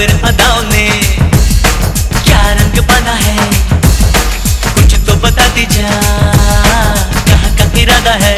फिर अदाओ ने क्या रंग बना है? कुछ तो बता दीजा कहाँ का इरादा है?